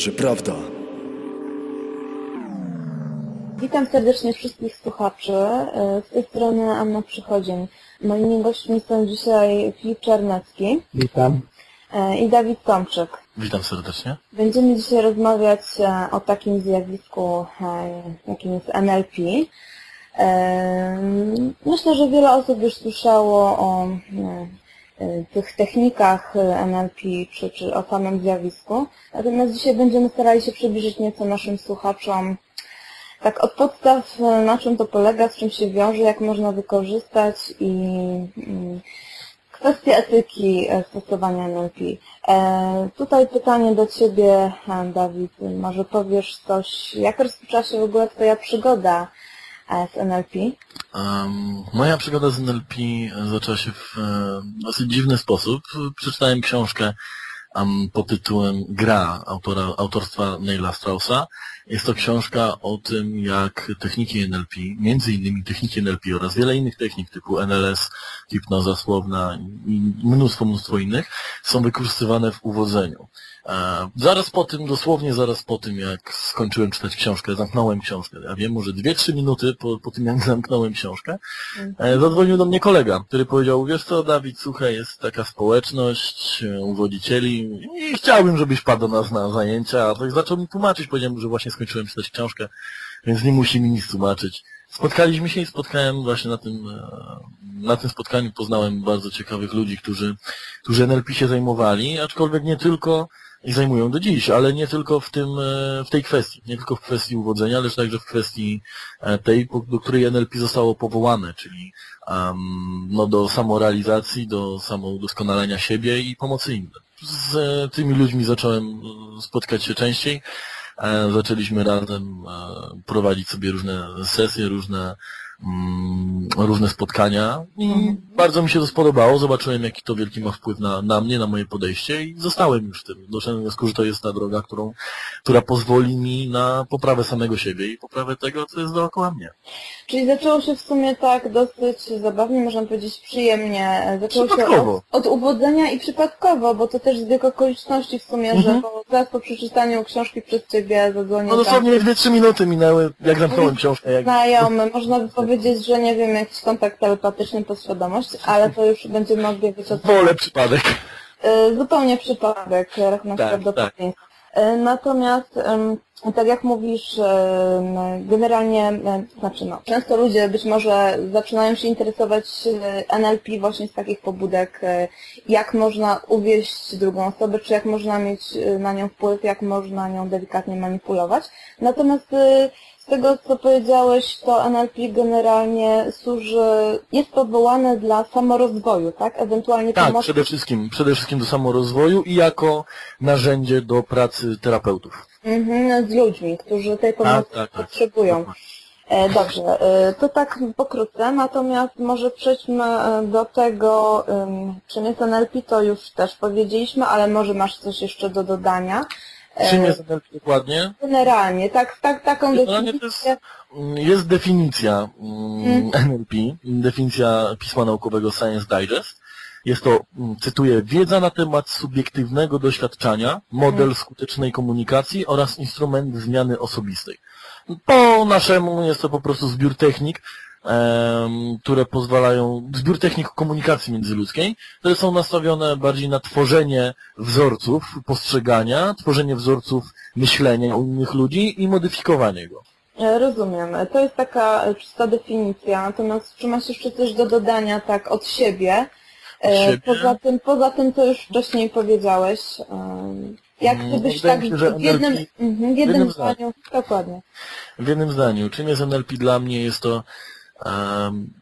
leży prawda. Witam serdecznie wszystkich słuchaczy. E, Z tej strony Anna Przychodzień. Moimi gośćmi są dzisiaj Filip Czarnecki Witam. e, i Dawid Tomczyk. Witam serdecznie. Będziemy dzisiaj rozmawiać e, o takim zjawisku, jakim jest NLP. Myślę, że wiele osób już słyszało o tych technikach e, NLP czy, czy o samym zjawisku. Natomiast dzisiaj będziemy starali się przybliżyć nieco naszym słuchaczom tak od podstaw, e, na czym to polega, z czym się wiąże, jak można wykorzystać i mm, kwestie etyki e, stosowania NLP. E, tutaj pytanie do Ciebie, e, Dawid. Może powiesz coś, jak rozpoczęła się w ogóle Twoja przygoda e, z NLP? Moja przygoda z NLP zaczęła się w e, dosyć dziwny sposób. Przeczytałem książkę pod tytułem Gra autora, autorstwa Neila Straussa. Jest to książka o tym, jak techniki NLP, między innymi techniki NLP oraz wiele innych technik typu NLS, hipnoza słowna i mnóstwo, mnóstwo innych są wykorzystywane w uwodzeniu. E, Zaraz po tym, dosłownie zaraz po tym, jak skończyłem czytać książkę, zamknąłem książkę, ja wiem, może 2-3 minuty po, po tym, jak zamknąłem książkę, e, zadzwonił do mnie kolega, który powiedział, wiesz co, Dawid, słuchaj, jest taka społeczność e, uwodzicieli i chciałbym, żebyś padł do nas na zajęcia, a to zaczął mi tłumaczyć, powiedziałem, że właśnie skończyłem czytać książkę, więc nie musi mi nic tłumaczyć. Spotkaliśmy się i spotkałem właśnie na tym, na tym spotkaniu poznałem bardzo ciekawych ludzi, którzy, którzy NLP się zajmowali, aczkolwiek nie tylko i zajmują do dziś, ale nie tylko w tym, e, w tej kwestii, nie tylko w kwestii uwodzenia, lecz także w kwestii e, tej, do której NLP zostało powołane, czyli um, no, do samorealizacji, do samodoskonalenia siebie i pomocy innym. Z e, tymi ludźmi zacząłem spotkać się częściej, zaczęliśmy razem prowadzić sobie różne sesje, różne, różne spotkania i Mhm. bardzo mi się to spodobało. Zobaczyłem, jaki to wielki ma wpływ na, na mnie, na moje podejście i zostałem już w tym. Doszedłem do wniosku, że to jest ta droga, którą, która pozwoli mi na poprawę samego siebie i poprawę tego, co jest dookoła mnie. Czyli zaczęło się w sumie tak dosyć zabawnie, można powiedzieć przyjemnie. Zaczęło się Przypadkowo. od, od uwodzenia i przypadkowo, bo to też zbieg okoliczności w sumie, Mhm. że po, zaraz po przeczytaniu książki przez Ciebie zadzwonił No dosłownie dwie, trzy minuty minęły, jak zamknąłem książkę. Jak... znajomy. Można by powiedzieć, że nie wiem, jakiś kontakt telepatyczny, podświadomość, ale to już będziemy mogli wiedzieć o co. Wolę przypadek. Y, Zupełnie przypadek, rachunek Tak, prawdopodobieństwa. Y, Natomiast, ym, tak jak mówisz, ym, generalnie, znaczy no, często ludzie być może zaczynają się interesować NLP właśnie z takich pobudek, jak można uwieść drugą osobę, czy jak można mieć na nią wpływ, jak można nią delikatnie manipulować. Natomiast tego, co powiedziałeś, to NLP generalnie służy, jest powołane dla samorozwoju, tak? Ewentualnie Tak, pomocy przede wszystkim, przede wszystkim do samorozwoju i jako narzędzie do pracy terapeutów. Mhm, z ludźmi, którzy tej pomocy tak, tak. potrzebują. E, Dobrze, e, to tak pokrótce, natomiast może przejdźmy e, do tego, ym, czym jest NLP, to już też powiedzieliśmy, ale może masz coś jeszcze do dodania. Czym jest NLP dokładnie? Generalnie, tak, tak, taką Generalnie to jest, definicję. mm, jest definicja mm, NLP, definicja pisma naukowego Science Digest. Jest to, mm, cytuję, wiedza na temat subiektywnego doświadczenia, model skutecznej komunikacji oraz instrument zmiany osobistej. Po naszemu jest to po prostu zbiór technik, które pozwalają, zbiór technik komunikacji międzyludzkiej, które są nastawione bardziej na tworzenie wzorców postrzegania, tworzenie wzorców myślenia u innych ludzi i modyfikowanie go. E, Rozumiem. To jest taka e, czysta definicja, natomiast czy masz jeszcze coś do dodania tak od siebie? E, Od siebie? Poza tym, poza tym, co już wcześniej powiedziałeś, jak Mm, gdybyś wydaje tak się, w jednym, NLP mhm, w jednym jednym zdaniu, dokładnie. W jednym zdaniu, czym jest NLP dla mnie? Jest to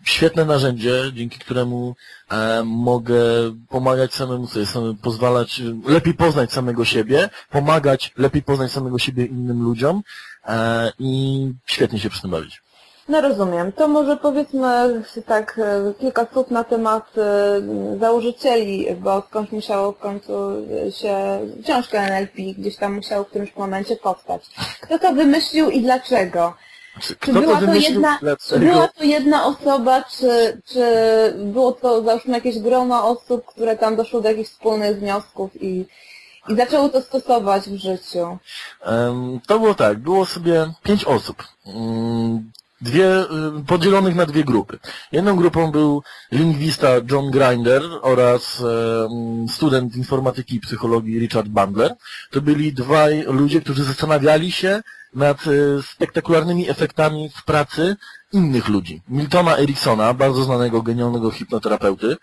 świetne narzędzie, dzięki któremu em, mogę pomagać samemu sobie, samemu pozwalać, lepiej poznać samego siebie, pomagać lepiej poznać samego siebie innym ludziom e, i świetnie się przy tym bawić. No rozumiem. To może powiedzmy tak e, kilka słów na temat e, założycieli, bo skądś musiało w końcu się książka NLP gdzieś tam musiało w którymś momencie powstać. Kto to wymyślił i dlaczego? Czy była to, jedna, była to jedna osoba, czy, czy było to załóżmy jakieś grono osób, które tam doszło do jakichś wspólnych wniosków i, I zaczęło to stosować w życiu. To było tak, było sobie pięć osób. Mm, Dwie, y, podzielonych na dwie grupy. Jedną grupą był lingwista John Grinder oraz student informatyki i psychologii Richard Bandler. To byli dwaj ludzie, którzy zastanawiali się nad e, spektakularnymi efektami w pracy innych ludzi. Miltona Ericksona, bardzo znanego, genialnego hipnoterapeuty,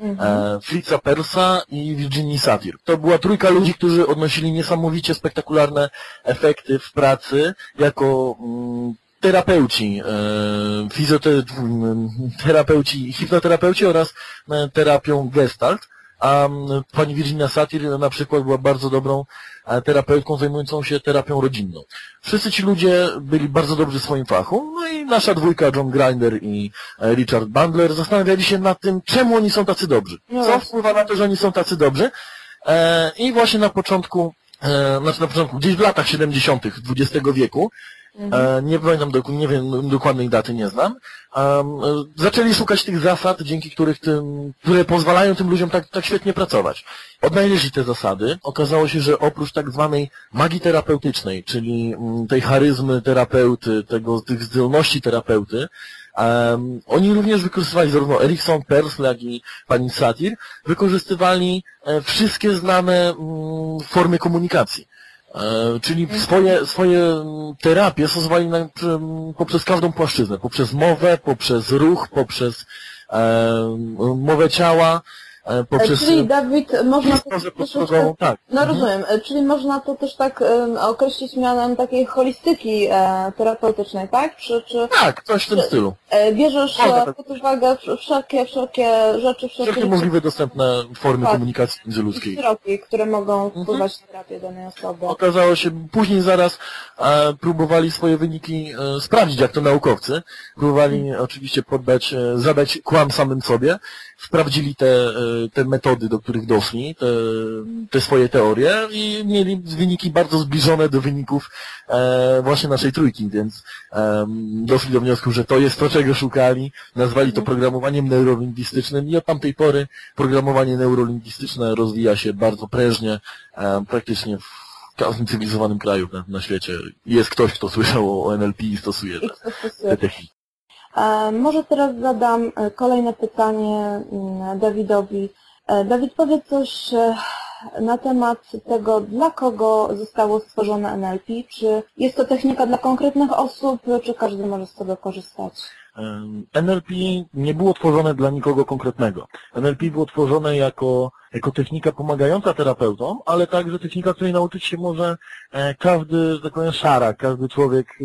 e, Fritza Persa i Virginia Satir. To była trójka ludzi, którzy odnosili niesamowicie spektakularne efekty w pracy jako mm, terapeuci, e, fizjoterapeuci, hipnoterapeuci oraz terapią gestalt. A pani Virginia Satir na przykład była bardzo dobrą e, terapeutką zajmującą się terapią rodzinną. Wszyscy ci ludzie byli bardzo dobrzy w swoim fachu, no i nasza dwójka John Grinder i e, Richard Bandler zastanawiali się nad tym, czemu oni są tacy dobrzy. No Co wpływa na to, że oni są tacy dobrzy? E, I właśnie na początku, znaczy na początku, gdzieś w latach 70. XX wieku, e, nie pamiętam, nie wiem, dokładnej daty nie znam, e, zaczęli szukać tych zasad, dzięki których tym, które pozwalają tym ludziom tak, tak świetnie pracować. Odnaleźli te zasady. Okazało się, że oprócz tak zwanej magii terapeutycznej, czyli mm, tej charyzmy terapeuty, tego, tych zdolności terapeuty, em, oni również wykorzystywali zarówno Erikson, Persl, jak i pani Satir, wykorzystywali e, wszystkie znane mm, formy komunikacji. E, Czyli swoje, swoje terapie stosowali na, poprzez każdą płaszczyznę, poprzez mowę, poprzez ruch, poprzez e, mowę ciała, poprzez Czyli Dawid, można to troszeczkę... podstawową, tak. No rozumiem, E, czyli można to też tak określić mianem takiej holistyki e, terapeutycznej, tak? Czy, czy Tak, coś w tym stylu. e, bierzesz e, tak pod uwagę wsz- wszelkie, wszelkie rzeczy, wszelkie, Wszelkie możliwe dostępne formy Tak. komunikacji międzyludzkiej. środki, które mogą Mhm. wpływać na terapię danej osoby. Okazało się, później zaraz e, próbowali swoje wyniki e, sprawdzić, jak to naukowcy. Próbowali oczywiście poddać, e, zadać kłam samym sobie. Sprawdzili te, e, te metody, do których doszli, te, te swoje teorie i mieli wyniki bardzo zbliżone do wyników e, właśnie naszej trójki, więc em, doszli do wniosku, że to jest to, czego szukali. Nazwali to programowaniem neurolingwistycznym i od tamtej pory programowanie neurolingwistyczne rozwija się bardzo prężnie, e, praktycznie w każdym cywilizowanym kraju na, na świecie. Jest ktoś, kto słyszał o NLP i stosuje te, te techniki. E, Może teraz zadam e, kolejne pytanie mm, Dawidowi. E, Dawid, powiedz coś na temat tego, dla kogo zostało stworzone NLP. Czy jest to technika dla konkretnych osób, czy każdy może z tego korzystać? NLP nie było tworzone dla nikogo konkretnego. NLP było tworzone jako, jako technika pomagająca terapeutom, ale także technika, której nauczyć się może e, każdy, że tak powiem, szara, każdy człowiek,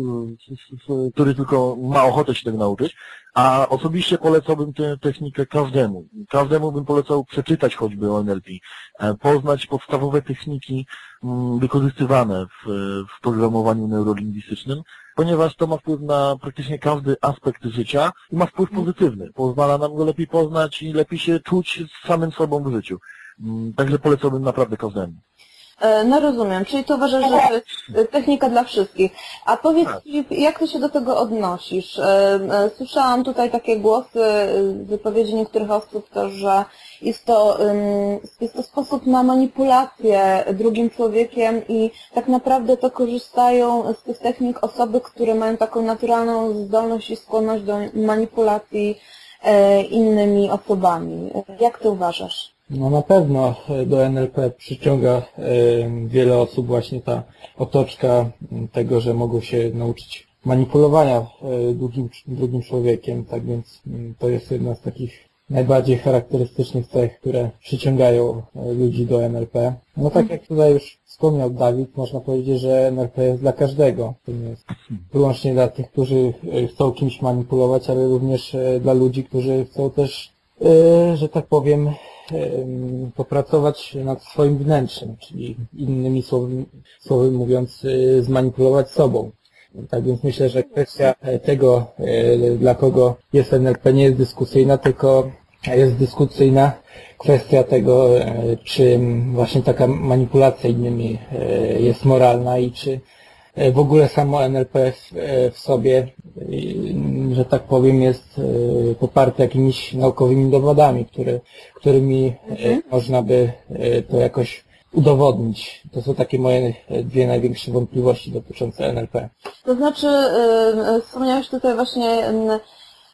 s- który tylko ma ochotę się tego nauczyć. A osobiście polecałbym tę technikę każdemu. Każdemu bym polecał przeczytać choćby o NLP, e, poznać podstawowe techniki mm, wykorzystywane w, w programowaniu neurolingwistycznym, ponieważ to ma wpływ na praktycznie każdy aspekt życia i ma wpływ pozytywny. Pozwala nam go lepiej poznać i lepiej się czuć z samym sobą w życiu. Mm, Także polecałbym naprawdę każdemu. E, No rozumiem, czyli to uważasz, że to jest e, technika dla wszystkich. A powiedz, Tak. Filip, jak ty się do tego odnosisz? E, Słyszałam tutaj takie głosy, e, wypowiedzi niektórych osób też, że jest to, jest to sposób na manipulację drugim człowiekiem i tak naprawdę to korzystają z tych technik osoby, które mają taką naturalną zdolność i skłonność do manipulacji innymi osobami. Jak ty uważasz? No na pewno e, do NLP przyciąga e, wiele osób właśnie ta otoczka tego, że mogą się nauczyć manipulowania e, drugim, drugim człowiekiem, tak więc to jest jedna z takich najbardziej charakterystycznych cech, które przyciągają ludzi do NLP. No tak jak tutaj już wspomniał Dawid, można powiedzieć, że NLP jest dla każdego. To nie jest wyłącznie dla tych, którzy chcą kimś manipulować, ale również dla ludzi, którzy chcą też, że tak powiem, em, popracować nad swoim wnętrzem, czyli innymi słowy, słowy mówiąc, e, zmanipulować sobą. Tak więc myślę, że kwestia e, tego, e, dla kogo jest NLP nie jest dyskusyjna, tylko jest dyskusyjna kwestia tego, e, czy właśnie taka manipulacja innymi jest moralna i czy w ogóle samo NLP w, sobie, że tak powiem, jest e, poparte jakimiś naukowymi dowodami, którymi e, można by e, to jakoś udowodnić. To są takie moje dwie największe wątpliwości dotyczące NLP. To znaczy, wspomniałeś tutaj właśnie,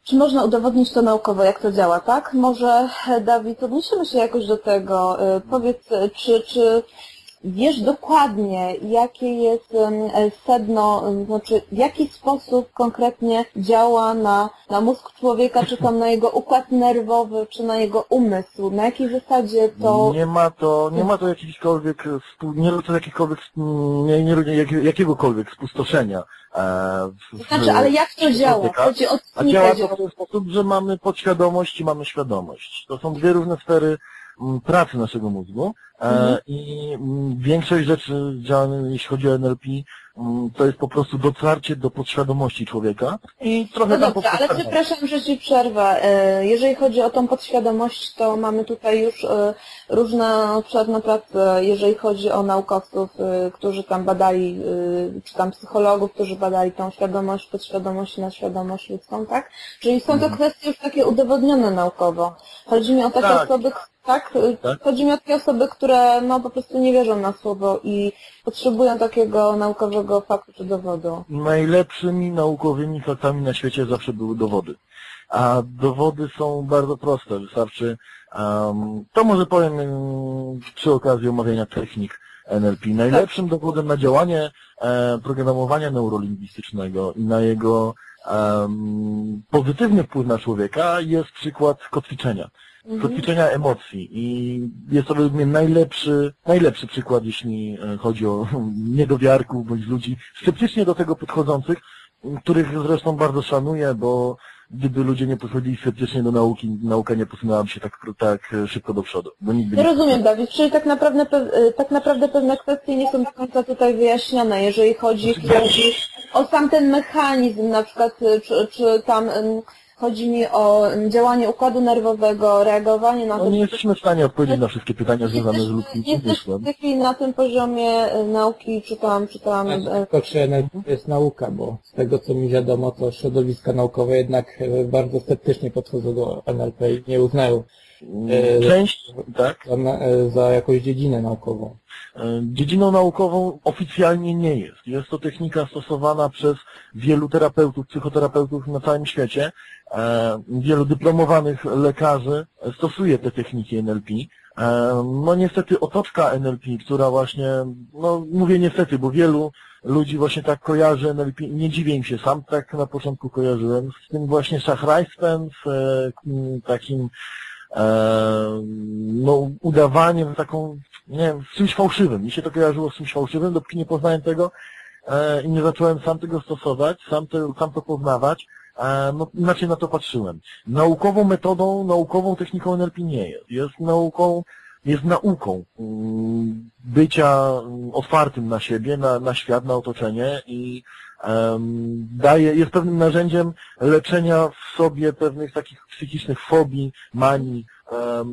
czy można udowodnić to naukowo, jak to działa, tak? Może, Dawid, odniesiemy się jakoś do tego. Powiedz, czy, czy wiesz dokładnie, jakie jest e, sedno, znaczy w jaki sposób konkretnie działa na, na mózg człowieka, czy tam na jego układ nerwowy, czy na jego umysł? Na jakiej zasadzie to... Nie ma to, nie ma to jakichkolwiek, nie ma to jakichkolwiek, nie, nie, nie, jak- jakiegokolwiek spustoszenia. e, w- To znaczy, ale jak to działa? Chodzi o A działa to w ten sposób, że mamy podświadomość i mamy świadomość. To są dwie różne sfery pracy naszego mózgu e, Mhm. i większość rzeczy działań, jeśli chodzi o NLP, to jest po prostu dotarcie do podświadomości człowieka i trochę No tam dobrze, ale przepraszam, że Ci przerwę. E, Jeżeli chodzi o tą podświadomość, to mamy tutaj już e, różne na prace, jeżeli chodzi o naukowców, którzy tam badali, czy tam psychologów, którzy badali tą świadomość, podświadomość na świadomość ludzką, tak? Czyli są to kwestie już takie udowodnione naukowo. Chodzi mi o takie Tak. osoby, tak? Tak. Chodzi mi o takie osoby, które no po prostu nie wierzą na słowo i potrzebują takiego naukowego faktu czy dowodu. Najlepszymi naukowymi faktami na świecie zawsze były dowody. A dowody są bardzo proste. Wystarczy, um, to może powiem um, przy okazji omawiania technik NLP. Najlepszym dowodem na działanie e, programowania neurolingwistycznego i na jego em, pozytywny wpływ na człowieka jest przykład kotwiczenia. Kotwiczenia emocji i jest to według mnie najlepszy, najlepszy przykład, jeśli e, chodzi o niedowiarków bądź ludzi sceptycznie do tego podchodzących, których zresztą bardzo szanuję, bo gdyby ludzie nie podchodzili sceptycznie do nauki, nauka nie posunęłaby się tak, tak e, szybko do przodu. Bo nigdy Ja nie... rozumiem, Dawid, czyli tak naprawdę, y, tak naprawdę pewne kwestie nie są do końca tutaj wyjaśnione, jeżeli chodzi o sam ten mechanizm, na przykład, y, czy, czy tam chodzi mi o działanie układu nerwowego, reagowanie na No to. nie jesteśmy w stanie odpowiedzieć na wszystkie pytania związane z ludzkim nie jesteśmy umysłem. w tej chwili na tym poziomie y, nauki, czy tam, czy tam... y, Tylko czy jest nauka, bo z tego co mi wiadomo, to środowiska naukowe jednak e, bardzo sceptycznie podchodzą do NLP i nie uznają e, Część, tak? za, e, za jakąś dziedzinę naukową. E, Dziedziną naukową oficjalnie nie jest. Jest to technika stosowana przez wielu terapeutów, psychoterapeutów na całym świecie. E, Wielu dyplomowanych lekarzy stosuje te techniki NLP. E, No niestety otoczka NLP, która właśnie, no mówię niestety, bo wielu ludzi właśnie tak kojarzy NLP nie dziwię im się, sam tak na początku kojarzyłem, z tym właśnie szachrajstwem, z e, takim no, udawaniem, taką, nie wiem, z czymś fałszywym. Mi się to kojarzyło z czymś fałszywym, dopóki nie poznałem tego i nie zacząłem sam tego stosować, sam to, sam to poznawać, no, inaczej na to patrzyłem. Naukową metodą, naukową techniką NLP nie jest. Jest nauką, jest nauką mm, bycia mm, otwartym na siebie, na, na świat, na otoczenie i em, daje, jest pewnym narzędziem leczenia w sobie pewnych takich psychicznych fobii, manii.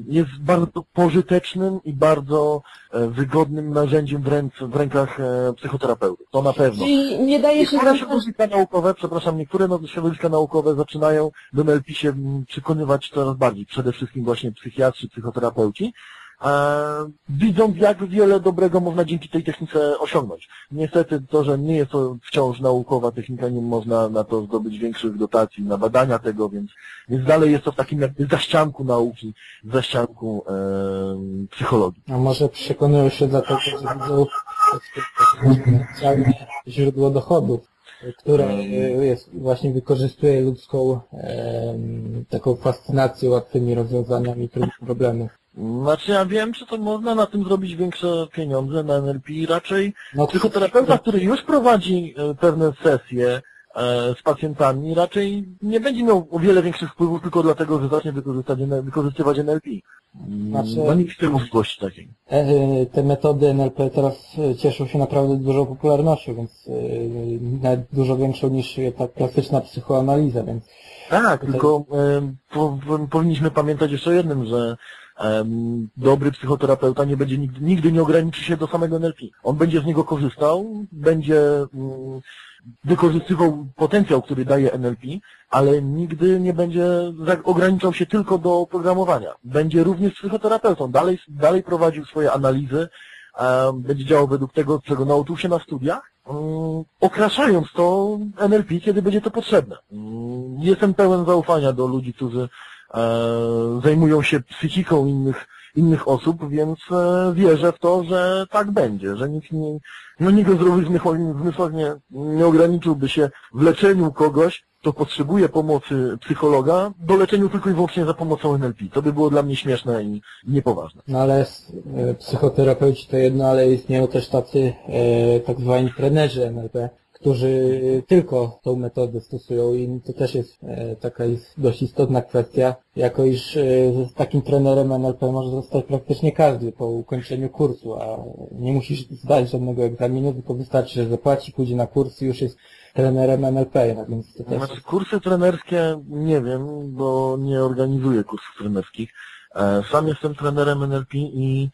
Jest bardzo pożytecznym i bardzo e, wygodnym narzędziem w, ręce, w rękach e, psychoterapeutów. To na pewno. Czyli nie daje się Niektóre środowiska naukowe, przepraszam, niektóre no- środowiska naukowe zaczynają do NLP się mm, przekonywać coraz bardziej, przede wszystkim właśnie psychiatrzy, psychoterapeuci, widząc jak wiele dobrego można dzięki tej technice osiągnąć. Niestety to, że nie jest to wciąż naukowa technika, nie można na to zdobyć większych dotacji, na badania tego, więc, więc dalej jest to w takim jakby zaścianku nauki, zaścianku e, psychologii. A może przekonują się dlatego, że widzą źródło dochodów, które e, jest, właśnie wykorzystuje ludzką em, taką fascynację łatwymi rozwiązaniami trudnych problemów. Znaczy ja wiem, czy to można na tym zrobić większe pieniądze na NLP, raczej No, Psychoterapeuta, który już prowadzi e, pewne sesje e, z pacjentami, raczej nie będzie miał o wiele większych wpływów tylko dlatego, że zacznie wykorzystać, wykorzystywać NLP. Znaczy- No nie widzę możliwości takiej. E, Te metody NLP teraz cieszą się naprawdę dużą popularnością, więc nawet dużo większą niż ta klasyczna psychoanaliza, więc Tak, Tutaj- tylko po, po, powinniśmy pamiętać jeszcze o jednym, że dobry psychoterapeuta nie będzie nigdy, nigdy nie ograniczy się do samego NLP. On będzie z niego korzystał, będzie mm, wykorzystywał potencjał, który daje NLP, ale nigdy nie będzie za- ograniczał się tylko do programowania. Będzie również psychoterapeutą, dalej, dalej prowadził swoje analizy, będzie działał według tego, czego nauczył się na studiach, mm, okraszając to NLP, kiedy będzie to potrzebne. Mm, Jestem pełen zaufania do ludzi, którzy zajmują się psychiką innych, innych osób, więc e, wierzę w to, że tak będzie, że nikt nie, no nikt zdrowych zmysłach, nie, nie ograniczyłby się w leczeniu kogoś, kto potrzebuje pomocy psychologa, do leczeniu tylko i wyłącznie za pomocą NLP. To by było dla mnie śmieszne i niepoważne. No ale e, psychoterapeuci to jedno, ale istnieją też tacy e, tak zwani trenerzy NLP, którzy tylko tą metodę stosują i to też jest e, taka is- dość istotna kwestia, jako iż e, z takim trenerem NLP może zostać praktycznie każdy po ukończeniu kursu, a nie musisz zdać żadnego egzaminu, tylko wystarczy, że zapłaci, pójdzie na kurs i już jest trenerem NLP, tak więc to też Znaczy, kursy trenerskie nie wiem, bo nie organizuję kursów trenerskich. E, Sam jestem trenerem NLP i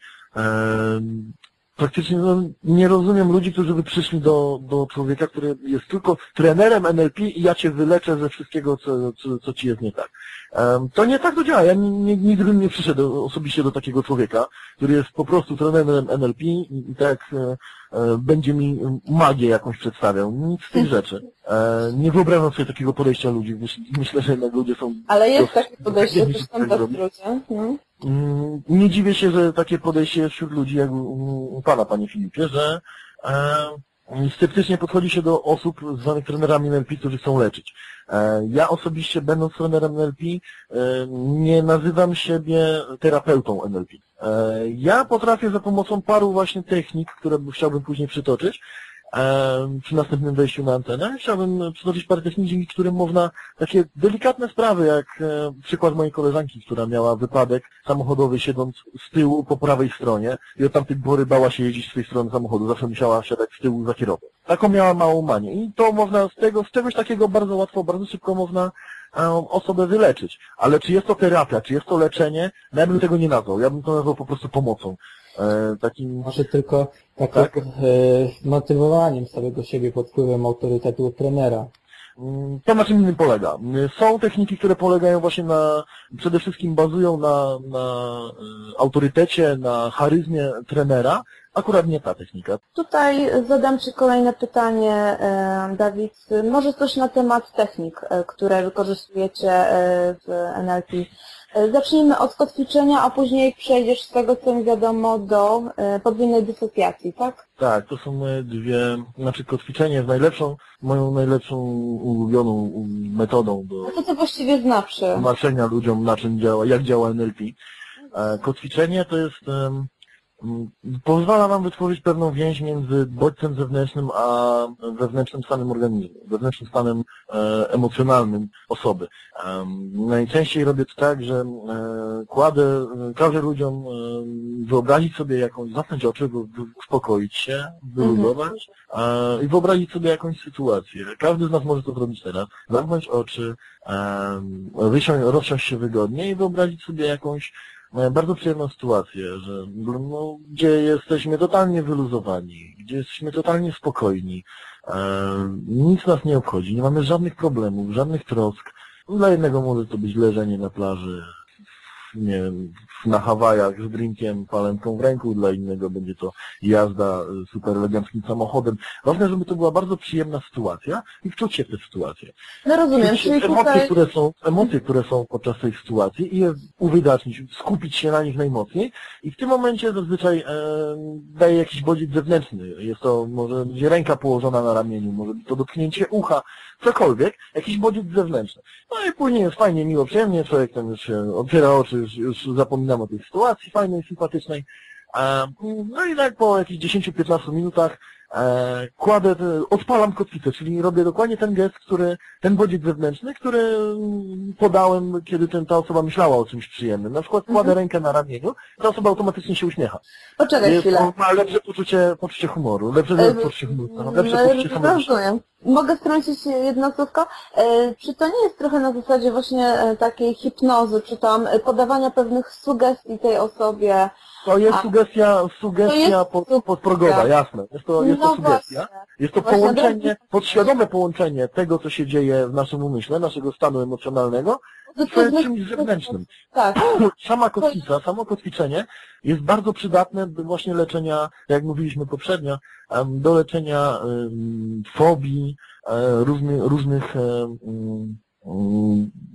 praktycznie no, nie rozumiem ludzi, którzy by przyszli do, do człowieka, który jest tylko trenerem NLP i ja cię wyleczę ze wszystkiego, co, co, co ci jest nie tak. Em, To nie tak to działa. Ja ni- ni- nigdy bym nie przyszedł osobiście do takiego człowieka, który jest po prostu trenerem NLP i, i tak e, e, będzie mi magię jakąś przedstawiał. Nic z tych rzeczy. E, Nie wyobrażam sobie takiego podejścia ludzi. Myśl- Myślę, że jednak ludzie są... Ale jest takie podejście, też są tacy robić. ludzie. Mm, Nie dziwię się, że takie podejście jest wśród ludzi jak u, Pana, Panie Filipie, że sceptycznie podchodzi się do osób zwanych trenerami NLP, którzy chcą leczyć. E, ja osobiście, będąc trenerem NLP, e, nie nazywam siebie terapeutą NLP. E, ja potrafię za pomocą paru właśnie technik, które chciałbym później przytoczyć, przy następnym wejściu na antenę, chciałbym przytoczyć parę technik, dzięki którym można takie delikatne sprawy, jak przykład mojej koleżanki, która miała wypadek samochodowy siedząc z tyłu po prawej stronie i od tamtej pory bała się jeździć z tej strony samochodu, zawsze musiała siadać z tyłu za kierowcą. Taką miała małą manię i to można z tego, z czegoś takiego bardzo łatwo, bardzo szybko można osobę wyleczyć. Ale czy jest to terapia, czy jest to leczenie, no ja bym tego nie nazwał. Ja bym to nazwał po prostu pomocą. E, takim Może tylko takim Tak. e, motywowaniem samego siebie pod wpływem autorytetu trenera. Mm, To na czym innym polega? Mm, Są techniki, które polegają właśnie na, przede wszystkim bazują na, na y, autorytecie, na charyzmie trenera. Akurat nie ta technika. Tutaj zadam Ci kolejne pytanie, e, Dawid. Może coś na temat technik, które wykorzystujecie w NLP. E, Zacznijmy od kotwiczenia, a później przejdziesz z tego, co mi wiadomo, do e, podwójnej dysocjacji, tak? Tak, to są moje dwie, znaczy kotwiczenie jest najlepszą, moją najlepszą ulubioną um, metodą do A co to właściwie znaczy? tłumaczenia ludziom, na czym działa, jak działa NLP. E, Kotwiczenie to jest, pozwala nam wytworzyć pewną więź między bodźcem zewnętrznym a wewnętrznym stanem organizmu, wewnętrznym stanem e, emocjonalnym osoby. Najczęściej robię to tak, że e, kładę, e, każę ludziom e, wyobrazić sobie jakąś, zamknąć oczy, uspokoić się, wyluzować e, i wyobrazić sobie jakąś sytuację. Każdy z nas może to zrobić teraz. Zamknąć oczy, wysiąść, rozsiąść się wygodnie i wyobrazić sobie jakąś e, bardzo przyjemną sytuację, że no, gdzie jesteśmy totalnie wyluzowani, gdzie jesteśmy totalnie spokojni, e, nic nas nie obchodzi, nie mamy żadnych problemów, żadnych trosk. Dla jednego może to być leżenie na plaży, nie wiem, na Hawajach z drinkiem, palemką w ręku, dla innego będzie to jazda y, super eleganckim samochodem. Ważne, żeby to była bardzo przyjemna sytuacja i wczuć się w tę sytuację. No rozumiem, czyli emocje, tutaj... które są, emocje, które są podczas tej sytuacji i je uwydatnić, skupić się na nich najmocniej i w tym momencie zazwyczaj e, daje jakiś bodziec zewnętrzny. Jest to może będzie ręka położona na ramieniu, może być to dotknięcie ucha, cokolwiek, jakiś bodziec zewnętrzny. No i później jest fajnie, miło, przyjemnie, człowiek tam już się otwiera oczy, już, już zapominam o tej sytuacji fajnej, sympatycznej. No i tak po jakichś 10-15 minutach kładę, te- odpalam kotwicę, czyli robię dokładnie ten gest, który, ten bodziec zewnętrzny, który mm, podałem, kiedy ten, ta osoba myślała o czymś przyjemnym. Na przykład kładę Mhm. rękę na ramieniu, ta osoba automatycznie się uśmiecha. Poczekaj Jest, chwilę. ma lepsze poczucie, poczucie humoru, lepsze E, poczucie humoru, no, lepsze poczucie samopoczucia. Rozumiem. Mogę wtrącić jedno słówko? E, Czy to nie jest trochę na zasadzie właśnie e, takiej hipnozy, czy tam e, podawania pewnych sugestii tej osobie, To jest A- sugestia, sugestia To jest pod, podprogowa, jasne. Jest to, jest to no sugestia. właśnie. Jest to Właśnie, połączenie, podświadome połączenie tego, co się dzieje w naszym umyśle, naszego stanu emocjonalnego, z Pozytywny- czymś zewnętrznym. Tak, Sama kotwica, samo kotwiczenie jest bardzo przydatne do właśnie leczenia, jak mówiliśmy poprzednio, em, do leczenia em, fobii, e, różnych, różnych e, mm, mm,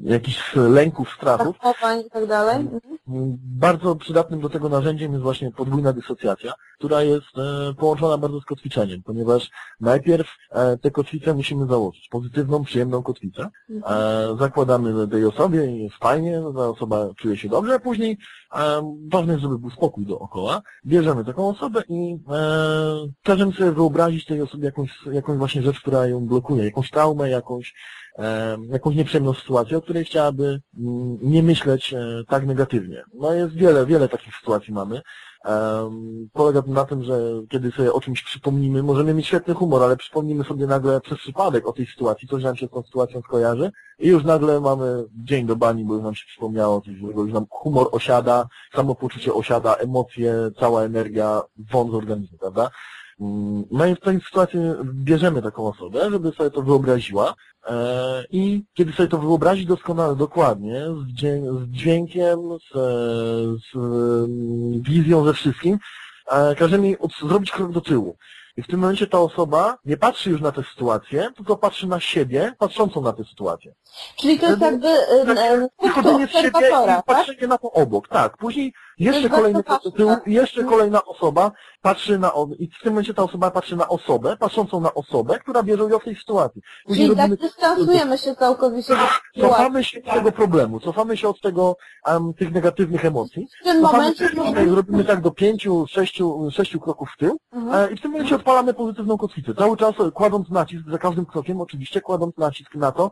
jakichś lęków, strachów. zachowań i tak dalej. Mhm. Mm, Bardzo przydatnym do tego narzędziem jest właśnie podwójna dysocjacja, która jest e, połączona bardzo z kotwiczeniem, ponieważ najpierw e, tę kotwicę musimy założyć, pozytywną, przyjemną kotwicę. Mhm. E, zakładamy tej osobie jest fajnie, ta osoba czuje się dobrze, a później ważne jest, żeby był spokój dookoła. Bierzemy taką osobę i każemy sobie wyobrazić tej osobie jakąś, jakąś właśnie rzecz, która ją blokuje, jakąś traumę, jakąś, jakąś nieprzyjemną sytuację, o której chciałaby mm, nie myśleć e, tak negatywnie. No jest wiele, wiele takich sytuacji mamy. Polega to na tym, że kiedy sobie o czymś przypomnimy, możemy mieć świetny humor, ale przypomnimy sobie nagle przez przypadek o tej sytuacji, coś nam się z tą sytuacją skojarzy i już nagle mamy dzień do bani, bo już nam się przypomniało coś złego, już nam humor osiada, samopoczucie osiada, emocje, cała energia, wąt z organizmu, prawda? Mm, No i w tej sytuacji bierzemy taką osobę, żeby sobie to wyobraziła e, i kiedy sobie to wyobrazi doskonale, dokładnie, z, dźwię- z dźwiękiem, z, z mm, wizją, ze wszystkim, e, każemy jej od, zrobić krok do tyłu. I w tym momencie ta osoba nie patrzy już na tę sytuację, tylko patrzy na siebie, patrzącą na tę sytuację. Czyli to jest jakby punkt Wychodzenie z siebie i tak? patrzenie na to obok, tak. Później jeszcze kolejny krok do tyłu, jeszcze kolejna osoba patrzy na, i w tym momencie ta osoba patrzy na osobę, patrzącą na osobę, która bierze udział w tej sytuacji. Później Czyli tak robimy, dystansujemy się całkowicie do sytuacji. cofamy się od tego problemu, cofamy się od tego, em, tych negatywnych emocji. W tym Cofamy momencie się, robimy, robimy tak do pięciu, sześciu, sześciu kroków w tył Mhm. e, i w tym momencie odpalamy pozytywną kotwicę. Cały czas kładąc nacisk, za każdym krokiem oczywiście kładąc nacisk na to,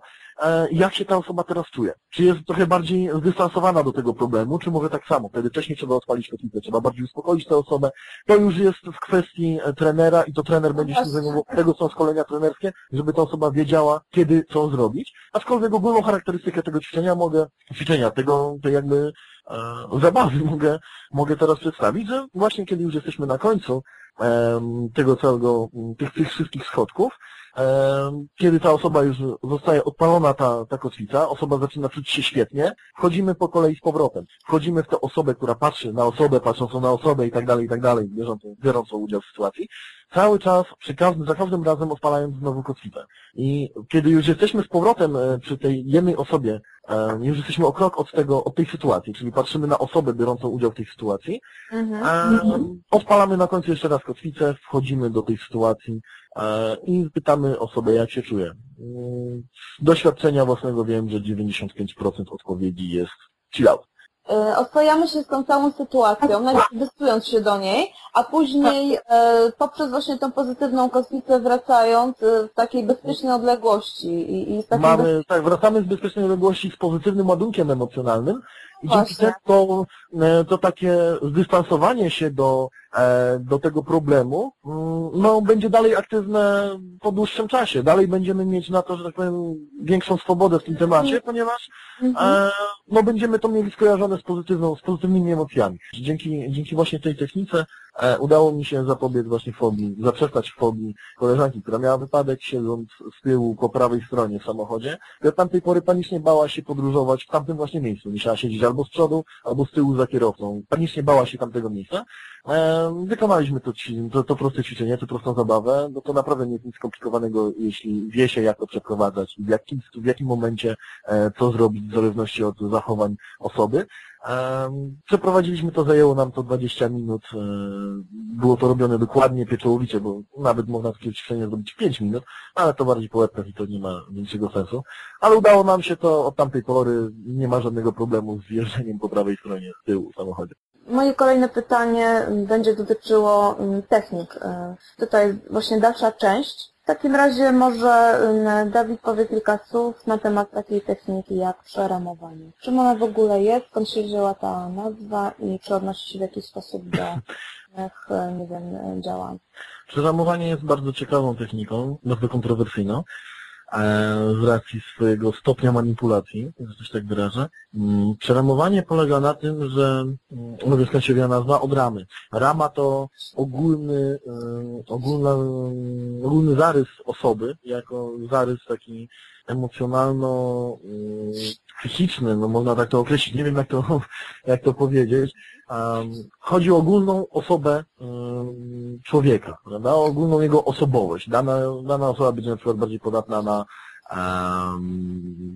jak się ta osoba teraz czuje. Czy jest trochę bardziej zdystansowana do tego problemu, czy może tak samo. Wtedy wcześniej trzeba odpalić kotwicę, trzeba bardziej uspokoić tę osobę. To już jest w kwestii e, trenera i to trener będzie się właśnie. zajmował, tego są szkolenia trenerskie, żeby ta osoba wiedziała, kiedy co zrobić. Aczkolwiek ogólną charakterystykę tego ćwiczenia mogę, ćwiczenia, tego, tej jakby e, zabawy mogę, mogę teraz przedstawić, że właśnie kiedy już jesteśmy na końcu tego całego, tych, tych wszystkich schodków, kiedy ta osoba już zostaje odpalona, ta, ta kotwica, osoba zaczyna czuć się świetnie, wchodzimy po kolei z powrotem. Wchodzimy w tę osobę, która patrzy na osobę, patrzącą na osobę i tak dalej, i tak dalej, biorącą udział w sytuacji, cały czas, przy każdym, za każdym razem odpalając znowu kotwicę. I kiedy już jesteśmy z powrotem e, przy tej jednej osobie, już jesteśmy o krok od tego, od tej sytuacji, czyli patrzymy na osobę biorącą udział w tej sytuacji, Mhm. odpalamy na końcu jeszcze raz kotwicę, wchodzimy do tej sytuacji i pytamy osobę, jak się czuje. Mm, Z doświadczenia własnego wiem, że 95% odpowiedzi jest chill out. Y, Oswajamy się z tą całą sytuacją, najpierw wystując się do niej, a później y, poprzez właśnie tą pozytywną kotwicę wracając w takiej bezpiecznej odległości i, i z takim bez... Mamy, tak, wracamy z bezpiecznej odległości z pozytywnym ładunkiem emocjonalnym i dzięki temu to, e, to takie zdystansowanie się do, e, do tego problemu mm, no, będzie dalej aktywne po dłuższym czasie. Dalej będziemy mieć na to, że tak powiem, większą swobodę w tym temacie, ponieważ Mhm. e, no, będziemy to mieli skojarzone z, pozytywną, z pozytywnymi emocjami. Dzięki, dzięki właśnie tej technice e, udało mi się zapobiec właśnie fobii, zaprzestać fobii koleżanki, która miała wypadek siedząc z tyłu po prawej stronie w samochodzie i od tamtej pory panicznie bała się podróżować w tamtym właśnie miejscu. Musiała siedzieć albo z przodu, albo z tyłu za kierowcą. Panicznie bała się tamtego miejsca. Wykonaliśmy to, to, to proste ćwiczenie, tę prostą zabawę. No to naprawdę nie jest nic skomplikowanego, jeśli wie się, jak to przeprowadzać i w jakim, w jakim momencie e, co zrobić w zależności od zachowań osoby. Przeprowadziliśmy to, zajęło nam to 20 minut. e, Było to robione dokładnie, pieczołowicie, bo nawet można takie ćwiczenie zrobić w 5 minut, ale to bardziej po łebkach i to nie ma większego sensu. Ale udało nam się to od tamtej pory, nie ma żadnego problemu z jeżdżeniem po prawej stronie z tyłu w samochodzie. Moje kolejne pytanie będzie dotyczyło mm, technik. Y, Tutaj właśnie dalsza część. W takim razie może mm, Dawid powie kilka słów na temat takiej techniki jak przeramowanie. Czym ona w ogóle jest, skąd się wzięła ta nazwa i czy odnosi się w jakiś sposób do innych, y, nie wiem, y, działań. Przeramowanie jest bardzo ciekawą techniką, bardzo kontrowersyjną. Z racji swojego stopnia manipulacji, że coś tak wyrażę. Mm, Przeramowanie polega na tym, że, mm, mówię skąd nazwa, od ramy. Rama to ogólny, y, ogólna, y, ogólny zarys osoby, jako zarys taki emocjonalno-psychiczny, no można tak to określić, nie wiem jak to, jak to powiedzieć. Chodzi o ogólną osobę um, człowieka, prawda? O ogólną jego osobowość. Dana, dana osoba będzie na przykład bardziej podatna na,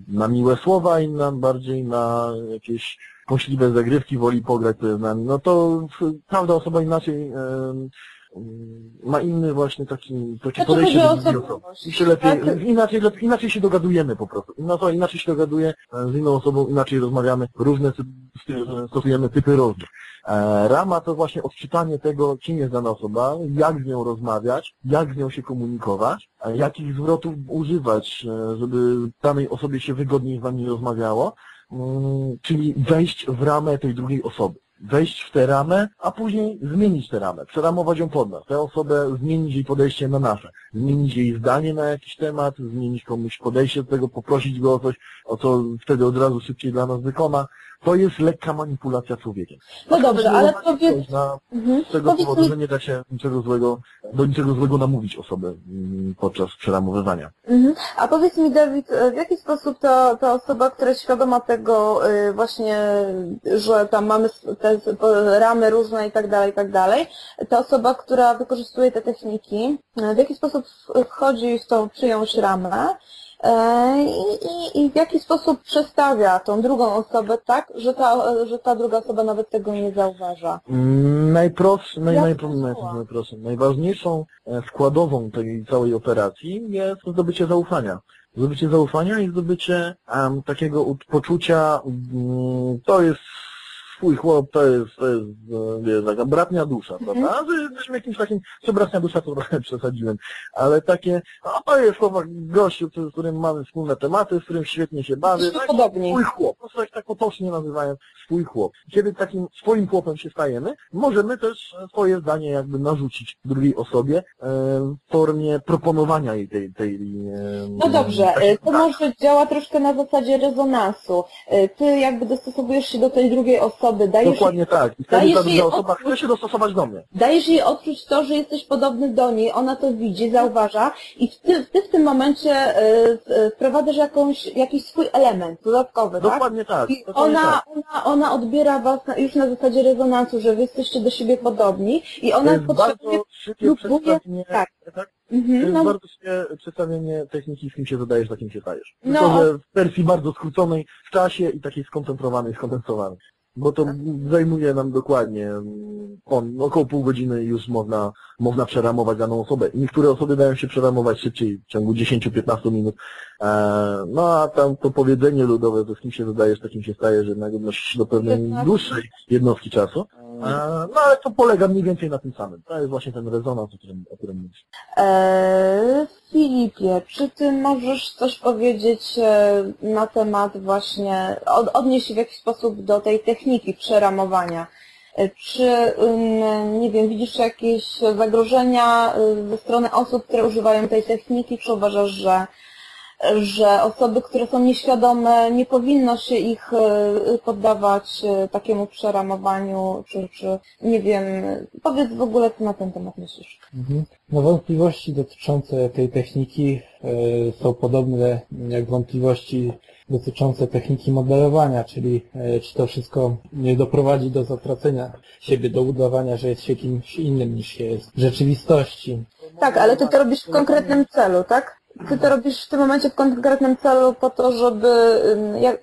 na miłe słowa, inna bardziej na jakieś kąśliwe zagrywki, woli pograć nami. No to każda osoba inaczej ma inny właśnie taki, takie Znaczy, podejście do osoby. osobowość. I się lepiej, Tak? inaczej, lepiej, inaczej się dogadujemy po prostu. Osoba inaczej się dogaduje e, z inną osobą, inaczej rozmawiamy, różne stosujemy typy rozmów. E, Rama to właśnie odczytanie tego, kim jest dana osoba, jak z nią rozmawiać, jak z nią się komunikować, jakich zwrotów używać, e, żeby danej osobie się wygodniej z nami rozmawiało, Mm, czyli wejść w ramę tej drugiej osoby. Wejść w tę ramę, a później zmienić tę ramę, przeramować ją pod nas, tę osobę zmienić jej podejście na nasze, zmienić jej zdanie na jakiś temat, zmienić komuś podejście do tego, poprosić go o coś, o co wtedy od razu szybciej dla nas wykona. To jest lekka manipulacja człowiekiem. No dobrze, ale powiedz... Na Mhm. z tego Powiedz powodu, mi, że nie da się niczego złego, do niczego złego namówić osobę mm, podczas przeramowywania. Mhm. A powiedz mi, Dawid, e, w jaki sposób ta, ta osoba, która jest świadoma tego e, właśnie, że tam mamy te ramy różne i tak dalej, i tak dalej, ta osoba, która wykorzystuje te techniki, e, w jaki sposób wchodzi w tą czyjąś ramę e, i, i, i w jaki sposób przestawia tą drugą osobę tak, że ta, że ta druga osoba nawet tego nie zauważa. Mm, Najprostszy, naj, najpro, najprostszą, najważniejszą e, składową tej całej operacji jest zdobycie zaufania. Zdobycie zaufania i zdobycie em, takiego poczucia, mm, to jest swój chłop, to jest, to jest e, wiesz, taka bratnia dusza, prawda? Że jesteśmy jakimś takim, czy bratnia dusza to trochę przesadziłem, ale takie, a to jest chłopak gościu, z którym mamy wspólne tematy, z którym świetnie się bawię. Jesteśmy podobni. Swój chłop, po prostu tak potocznie nazywają swój chłop. Kiedy takim swoim chłopem się stajemy, możemy też swoje zdanie jakby narzucić drugiej osobie w formie proponowania jej tej... tej No dobrze, takiej- e, to może działa troszkę na zasadzie rezonansu. E, Ty jakby dostosowujesz się do tej drugiej osoby, dajesz, Dokładnie tak. I wtedy ta druga osoba odczuć- chce się dostosować do mnie. dajesz jej odczuć to, że jesteś podobny do niej, ona to widzi, zauważa i ty, ty w tym momencie e, e, wprowadzasz jakąś, jakiś swój element dodatkowy, tak? Dokładnie tak. I dokładnie ona, tak. ona, ona odbiera was na, już na zasadzie rezonansu, że wy jesteście do siebie podobni i To ona jest potrzebuje... bardzo tak. tak? To Mhm, jest no, bardzo szybkie przedstawienie techniki, z kim się zadajesz, za kim się stajesz. No, Tylko, że w wersji bardzo skróconej w czasie i takiej skoncentrowanej, skondensowanej. Bo to zajmuje nam dokładnie on, około pół godziny już można, można przeramować daną osobę. Niektóre osoby dają się przeramować szybciej, w ciągu 10-15 minut. E, no a tam to powiedzenie ludowe, to z kim się zadajesz, takim się staje, że jednak odnosi się do pewnej 15. dłuższej jednostki czasu. E, no ale to polega mniej więcej na tym samym. To jest właśnie ten rezonans, o którym, o którym mówisz. E, Filipie, czy ty możesz coś powiedzieć e, na temat właśnie, od, odnieść się w jakiś sposób do tej techniki przeramowania? E, Czy, nie wiem, widzisz jakieś zagrożenia ze strony osób, które używają tej techniki, czy uważasz, że, że osoby, które są nieświadome, nie powinno się ich y, poddawać y, takiemu przeramowaniu, czy, czy nie wiem, powiedz w ogóle, co na ten temat myślisz? Mhm. No wątpliwości dotyczące tej techniki e, są podobne jak wątpliwości dotyczące techniki modelowania, czyli e, czy to wszystko nie doprowadzi do zatracenia siebie, do udawania, że jest się kimś innym niż się jest w rzeczywistości. Tak, ale ty to robisz w konkretnym celu, tak? Ty to robisz w tym momencie w konkretnym celu po to, żeby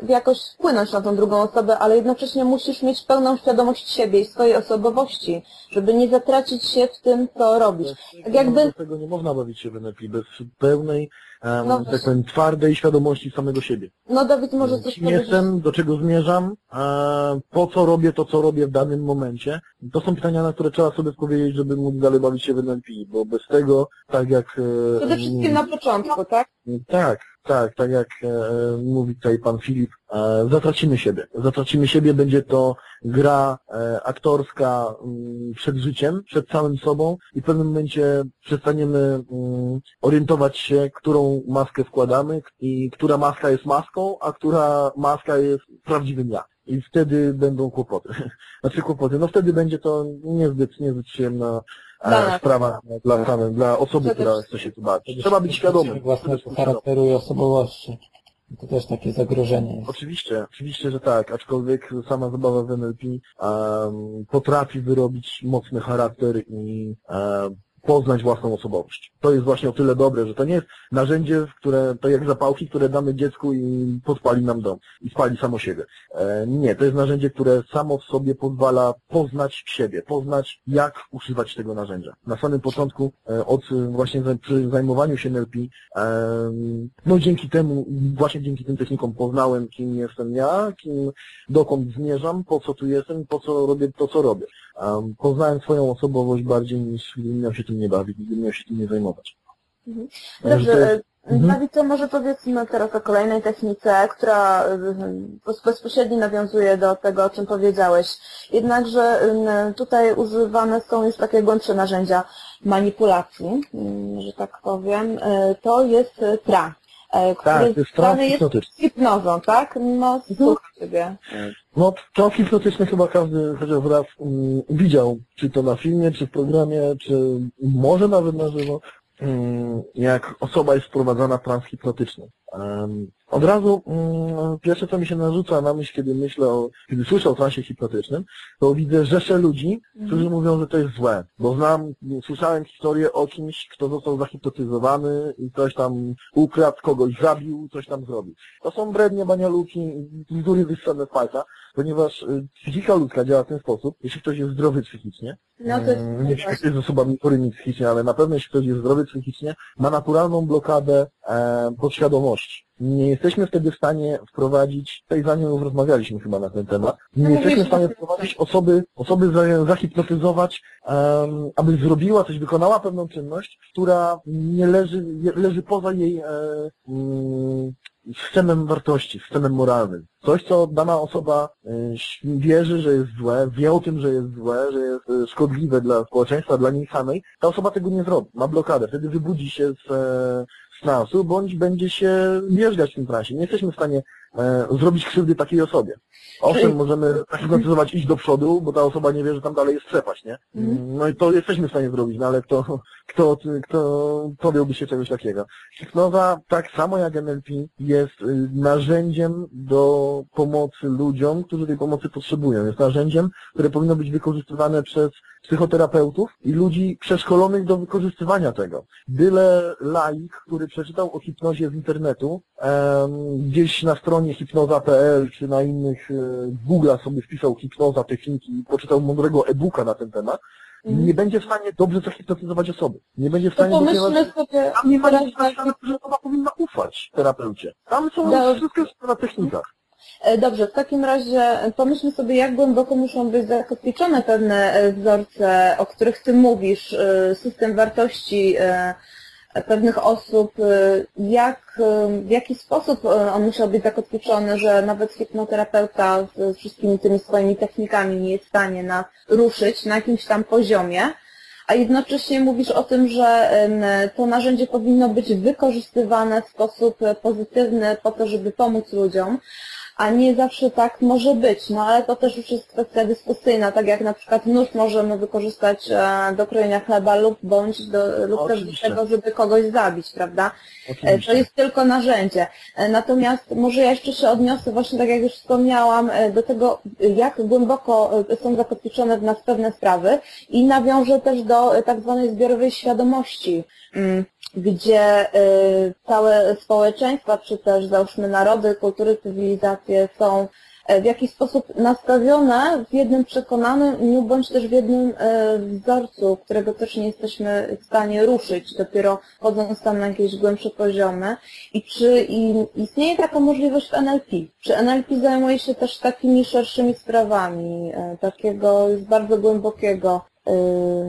jakoś wpłynąć na tą drugą osobę, ale jednocześnie musisz mieć pełną świadomość siebie i swojej osobowości, żeby nie zatracić się w tym, co robisz. Tak jakby, tego nie można bawić się w NLP, bez pełnej, No tak powiem, twardej świadomości samego siebie. no Dawid może coś Kim powiedzieć. jestem, do czego zmierzam, e, po co robię to, co robię w danym momencie. To są pytania, na które trzeba sobie odpowiedzieć, żeby móc dalej bawić się w NLP, bo bez tego, tak jak... e, Przede wszystkim na początku, tak? Tak, tak, tak jak e, mówi tutaj pan Filip, e, zatracimy siebie. Zatracimy siebie, będzie to gra e, aktorska mm, przed życiem, przed samym sobą i w pewnym momencie przestaniemy mm, orientować się, którą maskę wkładamy i która maska jest maską, a która maska jest prawdziwym ja. I wtedy będą kłopoty. Znaczy kłopoty, no wtedy będzie to niezbyt, niezbyt przyjemna Nas. sprawa dla, samej- dla osoby, która chce się tu bawić. Trzeba być świadomym. Własnego charakteru i osobowości. To też takie zagrożenie jest. Oczywiście, oczywiście, że tak, aczkolwiek sama zabawa w NLP em, potrafi wyrobić mocny charakter i em, poznać własną osobowość. To jest właśnie o tyle dobre, że to nie jest narzędzie, które, to jak zapałki, które damy dziecku i podpali nam dom i spali samo siebie. E, nie, to jest narzędzie, które samo w sobie pozwala poznać siebie, poznać jak używać tego narzędzia. Na samym początku, e, od e, właśnie przy zajmowaniu się NLP, em, no dzięki temu, właśnie dzięki tym technikom poznałem, kim jestem ja, kim, dokąd zmierzam, po co tu jestem po co robię to, co robię. Um, poznałem swoją osobowość bardziej niż gdybym miał się tym nie bawić, gdybym miał się tym nie zajmować. Mhm. Dobrze, jest- e, Mhm. Dawid, to może powiedzmy teraz o kolejnej technice, która e, bez- bezpośrednio nawiązuje do tego, o czym powiedziałeś. Jednakże tutaj używane są już takie głębsze narzędzia manipulacji, m, że tak powiem. E, To jest e, TRA, e, który Tak, to jest hipnotyczny. hipnozą, tak? No, słucham Ciebie. No, trans hipnotyczny chyba każdy chociaż raz um, widział, czy to na filmie, czy w programie, czy może nawet na żywo, um, jak osoba jest wprowadzana w trans hipnotyczny. Od razu um, pierwsze, co mi się narzuca na myśl, kiedy myślę o, kiedy słyszę o transie hipnotycznym, to widzę rzesze ludzi, którzy mówią, że to jest złe. Bo znam, słyszałem historię o kimś, kto został zahipnotyzowany i coś tam ukradł, kogoś zabił, coś tam zrobił. To są brednie, banialuki, bzdury wyssane z palca, ponieważ y, psychika ludzka działa w ten sposób, jeśli ktoś jest zdrowy psychicznie, No to jest mm, nie wszyscy jest osobami chorymi psychicznie, ale na pewno jeśli ktoś jest zdrowy psychicznie, ma naturalną blokadę e, podświadomości. Nie jesteśmy wtedy w stanie wprowadzić, tutaj za nią rozmawialiśmy chyba na ten temat, nie No, jesteśmy w stanie wprowadzić osoby, osoby za- zahipnotyzować, em, aby zrobiła coś, wykonała pewną czynność, która nie leży, leży poza jej mm, systemem wartości, systemem moralnym. Coś, co dana osoba e, wierzy, że jest złe, wie o tym, że jest złe, że jest e, szkodliwe dla społeczeństwa, dla niej samej, ta osoba tego nie zrobi. Ma blokadę. Wtedy wybudzi się z, z transu, bądź będzie się wierzgać w tym transie. Nie jesteśmy w stanie e, zrobić krzywdy takiej osobie. Owszem, możemy zahipnotyzować iść do przodu, bo ta osoba nie wie, że tam dalej jest przepaść, nie? Mhm. No i to jesteśmy w stanie zrobić, no ale kto, kto, kto podjąłby się czegoś takiego? Hipnoza, tak samo jak NLP, jest y, narzędziem do pomocy ludziom, którzy tej pomocy potrzebują. Jest narzędziem, które powinno być wykorzystywane przez psychoterapeutów i ludzi przeszkolonych do wykorzystywania tego. Byle laik, który przeczytał o hipnozie z internetu, em, gdzieś na stronie hipnoza.pl czy na innych e, Google'ach sobie wpisał hipnoza, techniki i poczytał mądrego e-booka na ten temat, Mhm. nie będzie w stanie dobrze zahipnotyzować osoby. Nie będzie w To stanie pomyślmy dokierować... sobie Tam nie ma nic napisane, że osoba powinna ufać terapeucie. Tam są Dobrze. wszystko na technikach. E, Dobrze, w takim razie pomyślmy sobie, jak głęboko muszą być zakotwiczone pewne e, wzorce, o których Ty mówisz, e, system wartości pewnych osób, e, jak, e, w jaki sposób e, on musiał być zakotwiczony, że nawet hipnoterapeuta z wszystkimi tymi swoimi technikami nie jest w stanie nas ruszyć na jakimś tam poziomie, a jednocześnie mówisz o tym, że to narzędzie powinno być wykorzystywane w sposób e, pozytywny po to, żeby pomóc ludziom, a nie zawsze tak może być. No ale to też już jest kwestia dyskusyjna, tak jak na przykład nóż możemy wykorzystać e, do krojenia chleba lub bądź do, lub też do tego, żeby kogoś zabić, prawda? E, Oczywiście. To jest tylko narzędzie. E, Natomiast może ja jeszcze się odniosę właśnie tak jak już wspomniałam do tego, jak głęboko są zakotwiczone w nas pewne sprawy i nawiążę też do tak zwanej zbiorowej świadomości, gdzie e, całe społeczeństwa, czy też załóżmy narody, kultury, cywilizacje są e, w jakiś sposób nastawione w jednym przekonaniu, bądź też w jednym e, wzorcu, którego też nie jesteśmy w stanie ruszyć, dopiero chodząc tam na jakieś głębsze poziomy. I czy istnieje taka możliwość w NLP? Czy NLP zajmuje się też takimi szerszymi sprawami, e, takiego bardzo głębokiego,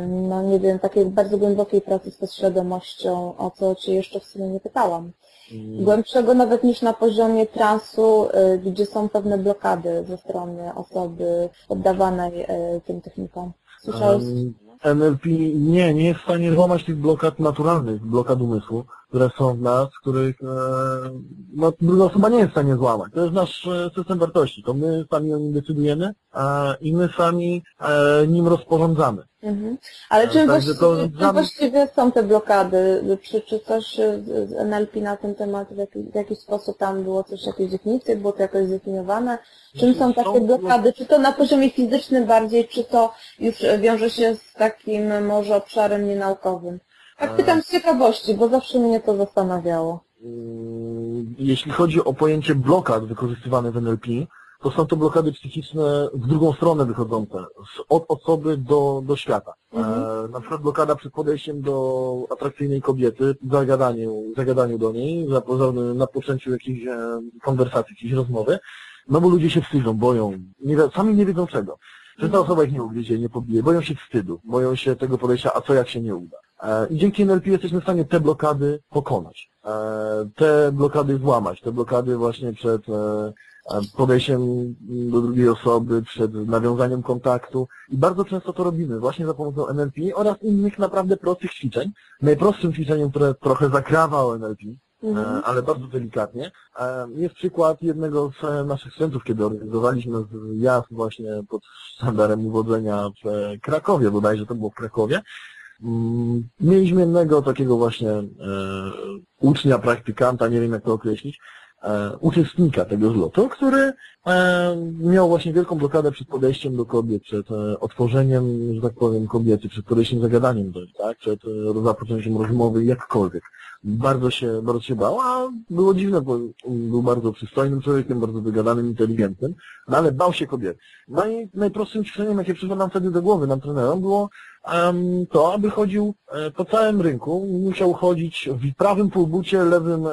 no nie wiem, takiej bardzo głębokiej pracy z podświadomością, o co Cię jeszcze w sumie nie pytałam. głębszego nawet niż na poziomie transu, y, gdzie są pewne blokady ze strony osoby poddawanej y, tym technikom. Słyszałeś? Em, NLP nie, nie jest w stanie złamać tych blokad naturalnych, blokad umysłu, które są w nas, których e, no, druga osoba nie jest w stanie złamać. To jest nasz e, system wartości. To my sami o nim decydujemy a, i my sami e, nim rozporządzamy. Mhm. Ale Tak, czym także właściwie, to czym właściwie są te blokady? Czy, czy coś y, z NLP na ten temat w, jaki, w jakiś sposób tam było coś, jakieś definicje, było to jakoś zdefiniowane? Czym są takie blokady? Czy to na poziomie fizycznym bardziej, czy to już wiąże się z takim może obszarem nienaukowym? Tak pytam z ciekawości, bo zawsze mnie to zastanawiało. Ym, Jeśli chodzi o pojęcie blokad wykorzystywane w NLP, to są to blokady psychiczne w drugą stronę wychodzące, od osoby do, do świata. Mhm. E, na przykład blokada przed podejściem do atrakcyjnej kobiety, zagadaniu, zagadaniu do niej, za, na poczęciu jakiejś e, konwersacji, jakiejś rozmowy, no bo ludzie się wstydzą, boją, nie, sami nie wiedzą czego. Że ta osoba ich nie ugryzie, nie pobije, boją się wstydu, boją się tego podejścia, a co jak się nie uda. E, I dzięki NLP jesteśmy w stanie te blokady pokonać, e, te blokady złamać, te blokady właśnie przed e, podejściem do drugiej osoby, przed nawiązaniem kontaktu i bardzo często to robimy właśnie za pomocą NLP oraz innych naprawdę prostych ćwiczeń. Najprostszym ćwiczeniem, które trochę zakrawa o NLP, Mhm. ale bardzo delikatnie. Jest przykład jednego z naszych studentów, kiedy organizowaliśmy zjazd właśnie pod sztandarem uwodzenia w Krakowie, bodajże to było w Krakowie. Mieliśmy jednego takiego właśnie e, ucznia, praktykanta, nie wiem jak to określić, e, uczestnika tego zlotu, który e, miał właśnie wielką blokadę przed podejściem do kobiet, przed e, otworzeniem, że tak powiem, kobiety, przed podejściem zagadaniem do niej, tak, przed e, zapoczęciem rozmowy, jakkolwiek. Bardzo się, bardzo się bał, a było dziwne, bo był bardzo przystojnym człowiekiem, bardzo wygadanym, inteligentnym, no ale bał się kobiet. No i najprostszym ćwiczeniem, jakie przyszło nam wtedy do głowy, nam trenerom, było em, to, aby chodził e, po całym rynku, musiał chodzić w prawym półbucie, lewym, e,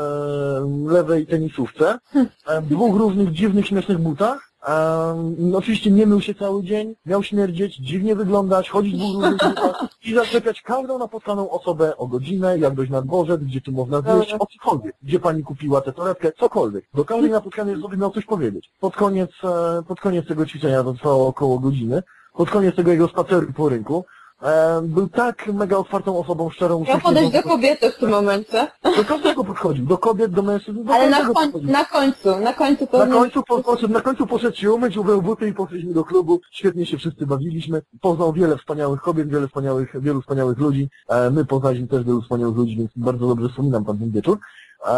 lewej tenisówce, e, w dwóch różnych dziwnych, śmiesznych butach. Um, oczywiście nie mył się cały dzień, miał śmierdzieć, dziwnie wyglądać, chodzić w różnych butach i zaczepiać każdą napotkaną osobę o godzinę, jak dojść na dworzec, gdzie tu można zjeść, o cokolwiek, gdzie pani kupiła tę torebkę, cokolwiek. Do każdej napotkanej osoby miał coś powiedzieć. Pod koniec, e, pod koniec tego ćwiczenia, to trwało około godziny, pod koniec tego jego spaceru po rynku, e, był tak mega otwartą osobą, szczerą, Miał podejść do kobiety w tym momencie, do każdego podchodził, do kobiet, do mężczyzn, do ale na, każdego koń, podchodził. na końcu, na końcu to Na końcu, po, poszedł, na końcu poszedł się umyć, ubrał buty i poszliśmy do klubu. Świetnie się wszyscy bawiliśmy. Poznał wiele wspaniałych kobiet, wiele wspaniałych, wielu wspaniałych ludzi. E, my poznaliśmy też wielu wspaniałych ludzi, więc bardzo dobrze wspominam tamten wieczór. E,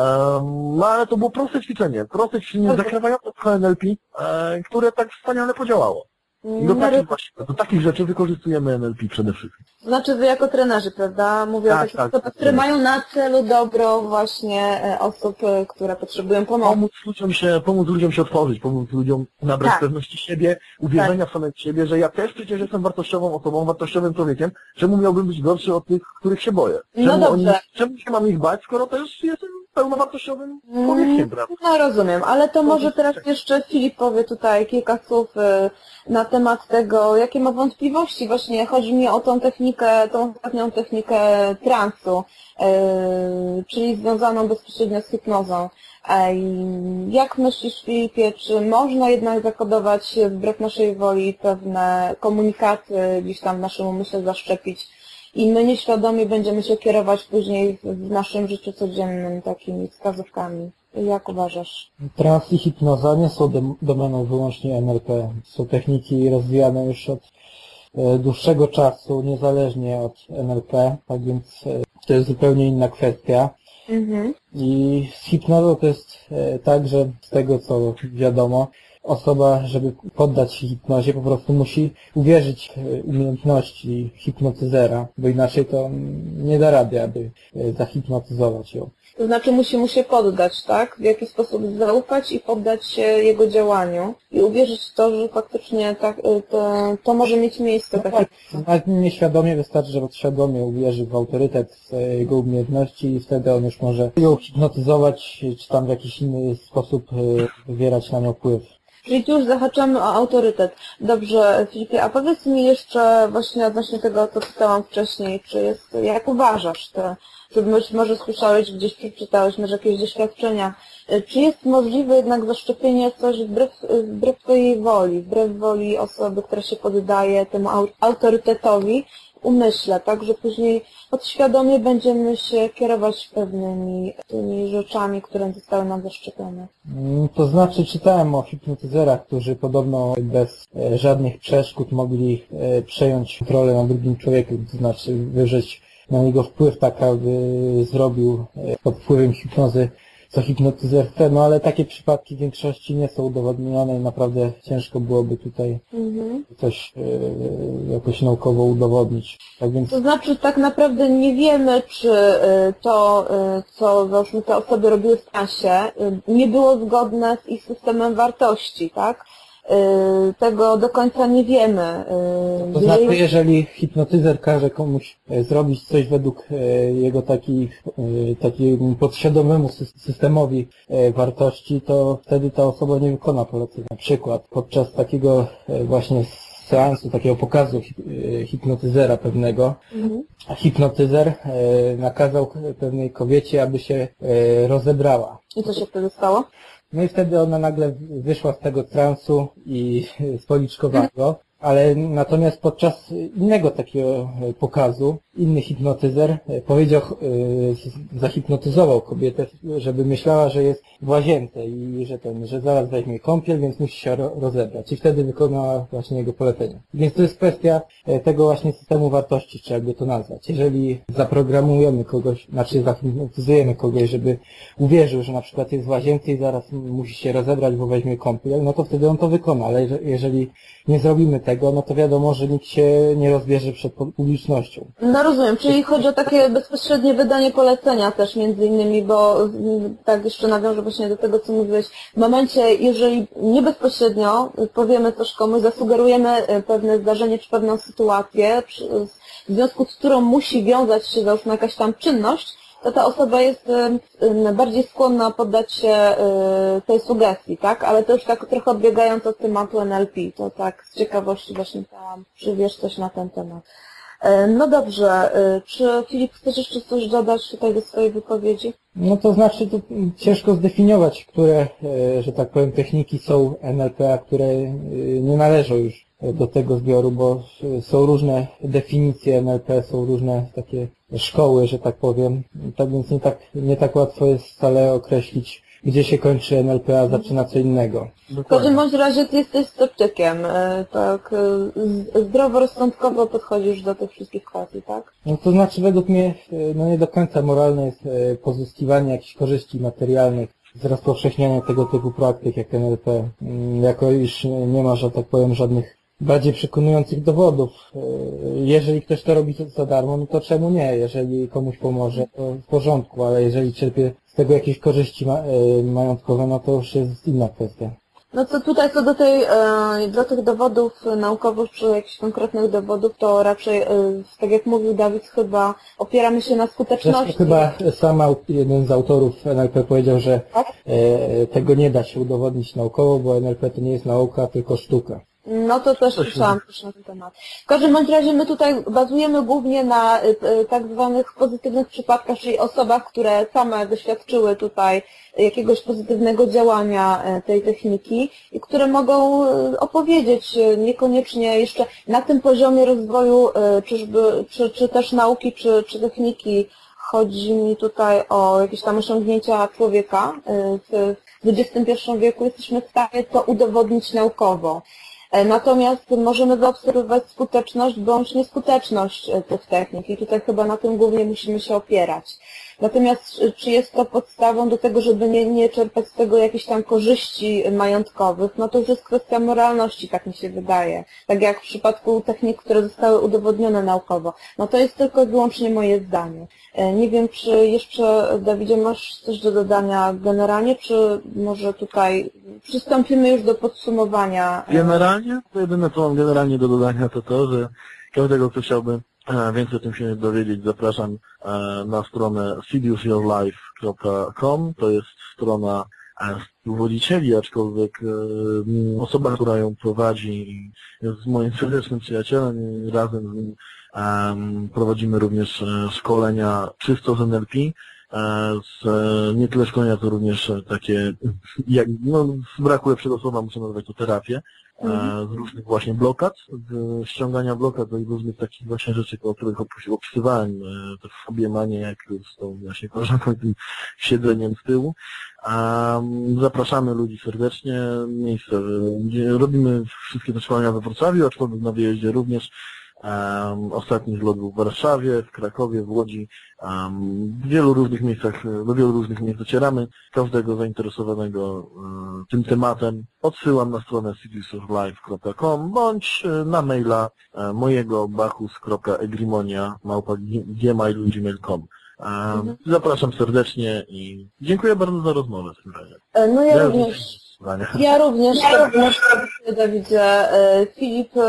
no ale to było proste ćwiczenie. Proste ćwiczenie zakrawające trochę NLP, e, które tak wspaniale podziałało. I do No, takich, właśnie, do takich rzeczy wykorzystujemy NLP przede wszystkim. Znaczy wy jako trenerzy, prawda? Mówię Tak, o takich tak, osobach, tak. które mają na celu dobro właśnie e, osób, e, które potrzebują pomocy. Pomóc ludziom się, pomóc ludziom się otworzyć, pomóc ludziom nabrać Tak. pewności siebie, uwierzenia w samego siebie, że ja też przecież jestem wartościową osobą, wartościowym człowiekiem, czemu miałbym być gorszy od tych, których się boję? No Czemu, dobrze. czemu się mam ich bać, skoro też jestem pełnowartościowym człowiekiem, prawda? No rozumiem, ale to może teraz jeszcze Filip powie tutaj kilka słów e, na temat tego, jakie ma wątpliwości. Właśnie chodzi mi o tą technikę, tą ostatnią technikę transu, e, czyli związaną bezpośrednio z hipnozą. E, Jak myślisz, Filipie, czy można jednak zakodować wbrew naszej woli pewne komunikaty gdzieś tam w naszym umyśle zaszczepić i my nieświadomie będziemy się kierować później w naszym życiu codziennym takimi wskazówkami? Jak uważasz? Trans i hipnoza nie są dom- domeną wyłącznie NLP. Są techniki rozwijane już od e, dłuższego czasu, niezależnie od NLP, tak więc e, to jest zupełnie inna kwestia. Mhm. I z hipnozą to jest e, tak, że z tego co wiadomo, osoba, żeby poddać się hipnozie, po prostu musi uwierzyć w e, umiejętności hipnotyzera, bo inaczej to nie da rady, aby e, zahipnotyzować ją. To znaczy musi mu się poddać, tak? W jaki sposób zaufać i poddać się jego działaniu i uwierzyć w to, że faktycznie tak, y, to, to może mieć miejsce. No takie. tak, nawet nieświadomie wystarczy, że podświadomie uwierzy w autorytet e, jego umiejętności i wtedy on już może ją hipnotyzować, czy tam w jakiś inny sposób e, wywierać na nią wpływ. Czyli tu już zahaczamy o autorytet. Dobrze, Filipie, a powiedz mi jeszcze właśnie odnośnie tego, co czytałam wcześniej, czy jest, jak uważasz, te, czy być może słyszałeś, gdzieś przeczytałeś, może jakieś doświadczenia, y, czy jest możliwe jednak zaszczepienie coś wbrew, wbrew twojej woli, wbrew woli osoby, która się poddaje temu au- autorytetowi, umyśle, tak, że później podświadomie będziemy się kierować pewnymi tymi rzeczami, które zostały nam zaszczepione. Mm, To znaczy czytałem o hipnotyzerach, którzy podobno bez e, żadnych przeszkód mogli e, przejąć kontrolę nad drugim człowiekiem, to znaczy wyrzeć na niego wpływ tak, aby zrobił e, pod wpływem hipnozy co hipnotyzer chce, no ale takie przypadki w większości nie są udowodnione i naprawdę ciężko byłoby tutaj Mhm. coś e, jakoś naukowo udowodnić. Tak więc To znaczy tak naprawdę nie wiemy, czy y, to, y, co załóżmy te osoby robiły w transie, y, nie było zgodne z ich systemem wartości, tak? Y, Tego do końca nie wiemy. Y, To znaczy, jeżeli hipnotyzer każe komuś e, zrobić coś według e, jego takich, e, takiemu podświadomemu sys- systemowi wartości, to wtedy ta osoba nie wykona polecenia. Na przykład podczas takiego właśnie seansu, takiego pokazu hip- hipnotyzera pewnego, Mhm. hipnotyzer nakazał pewnej kobiecie, aby się rozebrała. I co się wtedy stało? No i wtedy ona nagle wyszła z tego transu i spoliczkowała. Ale natomiast podczas innego takiego e, pokazu, inny hipnotyzer e, powiedział, e, zahipnotyzował kobietę, żeby myślała, że jest w łazience i że ten, że zaraz weźmie kąpiel, więc musi się ro- rozebrać. I wtedy wykonała właśnie jego polecenie. Więc to jest kwestia tego właśnie systemu wartości, czy jakby to nazwać. Jeżeli zaprogramujemy kogoś, znaczy zahipnotyzujemy kogoś, żeby uwierzył, że na przykład jest w łazience i zaraz musi się rozebrać, bo weźmie kąpiel, no to wtedy on to wykona, ale jeże- jeżeli nie zrobimy tego, no to wiadomo, że nikt się nie rozbierze przed pu- publicznością. No rozumiem, czyli chodzi o takie bezpośrednie wydanie polecenia też między innymi, bo mm, tak jeszcze nawiążę właśnie do tego, co mówiłeś. W momencie, jeżeli nie bezpośrednio powiemy coś komuś, zasugerujemy e, pewne zdarzenie czy pewną sytuację, w związku z którą musi wiązać się załóżmy jakaś tam czynność, to ta osoba jest bardziej skłonna poddać się e, tej sugestii, tak? Ale to już tak trochę odbiegając od tematu NLP, to tak z ciekawości właśnie chciałam, czy wiesz coś na ten temat. E, No dobrze, e, czy Filip chcesz jeszcze coś dodać tutaj do swojej wypowiedzi? No to znaczy, to ciężko zdefiniować, które, że tak powiem, techniki są NLP, a które nie należą już do tego zbioru, bo są różne definicje NLP, są różne takie szkoły, że tak powiem. Tak więc nie tak, nie tak łatwo jest wcale określić, gdzie się kończy NLP, a zaczyna co innego. W każdym bądź razie ty jesteś sceptykiem, e, tak e, zdroworozsądkowo podchodzisz do tych wszystkich kwestii, tak? No to znaczy według mnie e, no nie do końca moralne jest pozyskiwanie jakichś korzyści materialnych z rozpowszechniania tego typu praktyk jak NLP, mm, jako iż nie ma, że tak powiem, żadnych bardziej przekonujących dowodów. E, Jeżeli ktoś to robi za darmo, no to czemu nie? Jeżeli komuś pomoże, to w porządku, ale jeżeli czerpie z tego jakieś korzyści ma, e, majątkowe, no to już jest inna kwestia. No to tutaj co do tej, e, do tych dowodów naukowych, czy jakichś konkretnych dowodów, to raczej, tak jak mówił Dawid, chyba opieramy się na Zresztą skuteczności. chyba sam jeden z autorów NLP powiedział, że Tak? tego nie da się udowodnić naukowo, bo NLP to nie jest nauka, tylko sztuka. No to też Coś słyszałam też na ten temat. W każdym bądź razie my tutaj bazujemy głównie na y, y, tak zwanych pozytywnych przypadkach, czyli osobach, które same doświadczyły tutaj jakiegoś pozytywnego działania y, tej techniki i które mogą y, opowiedzieć niekoniecznie jeszcze na tym poziomie rozwoju czyżby, czy, czy też nauki, czy, czy techniki. Chodzi mi tutaj o jakieś tam osiągnięcia człowieka w XXI wieku. Jesteśmy w stanie to udowodnić naukowo. E, Natomiast możemy zaobserwować skuteczność bądź nieskuteczność e, tych technik i tutaj chyba na tym głównie musimy się opierać. Natomiast e, czy jest to podstawą do tego, żeby nie, nie czerpać z tego jakichś tam korzyści majątkowych, no to już jest kwestia moralności, tak mi się wydaje. Tak jak w przypadku technik, które zostały udowodnione naukowo. No to jest tylko i wyłącznie moje zdanie. E, Nie wiem, czy jeszcze, Dawidzie, masz coś do dodania generalnie, czy może tutaj przystąpimy już do podsumowania? e, Generalnie, to jedyne co mam generalnie do dodania to to, że każdego, kto chciałby więcej o tym się dowiedzieć, zapraszam e, na stronę seduceyourlife.com. To jest strona a współwodzicieli, aczkolwiek e, osoba, która ją prowadzi jest moim serdecznym przyjacielem i razem z nim prowadzimy również e, szkolenia czysto z NLP. E, z, e, nie tyle szkolenia, to również e, takie, jak, no, z braku lepszego słowa muszę nazwać to terapię, e, z różnych właśnie blokad, z ściągania blokad do różnych takich właśnie rzeczy, o których opis- opisywałem, e, te fobie, manie, jak z tą właśnie koleżanką, tym siedzeniem z tyłu. Zapraszamy ludzi serdecznie. Miejsce, e, robimy wszystkie te szkolenia we Wrocławiu, aczkolwiek na wyjeździe również. Ostatni zlot był w Warszawie, w Krakowie, w Łodzi. W wielu różnych miejscach, do wielu różnych miejsc docieramy. Każdego zainteresowanego e, tym tematem odsyłam na stronę citiesoflife.com bądź e, na maila e, mojego bachus.egrimonia małpa gmail.com. Um, Zapraszam serdecznie i dziękuję bardzo za rozmowę w tym razie. No Ja również Zdania. Ja również, ja również Dawidzie. Filip, e,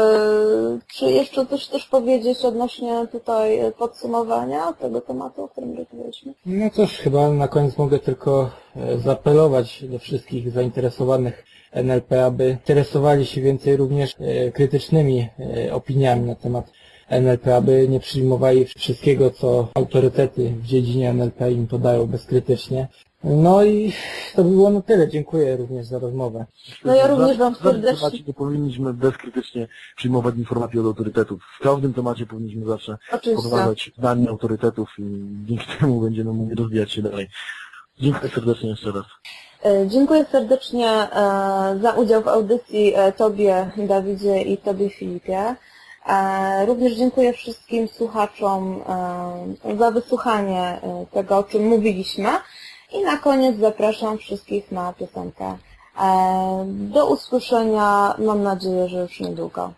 czy jeszcze coś też powiedzieć odnośnie tutaj e, podsumowania tego tematu, o którym rozmawialiśmy? No cóż, chyba na koniec mogę tylko e, zaapelować do wszystkich zainteresowanych NLP, aby interesowali się więcej również krytycznymi opiniami na temat NLP, aby nie przyjmowali wszystkiego, co autorytety w dziedzinie NLP im podają bezkrytycznie. No i to by było na tyle. Dziękuję również za rozmowę. No ja również Wam W każdym serdecznie- temacie nie powinniśmy bezkrytycznie przyjmować informacji od autorytetów. W każdym temacie powinniśmy zawsze podważać zdanie autorytetów i dzięki temu będziemy mogli rozwijać się dalej. Dziękuję serdecznie jeszcze raz. E, Dziękuję serdecznie e, za udział w audycji e, Tobie, Dawidzie i Tobie, Filipie. E, Również dziękuję wszystkim słuchaczom e, za wysłuchanie e, tego, o czym mówiliśmy. I na koniec zapraszam wszystkich na piosenkę. Do usłyszenia, mam nadzieję, że już niedługo.